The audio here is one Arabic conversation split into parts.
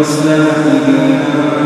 يصلى فيها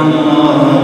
الله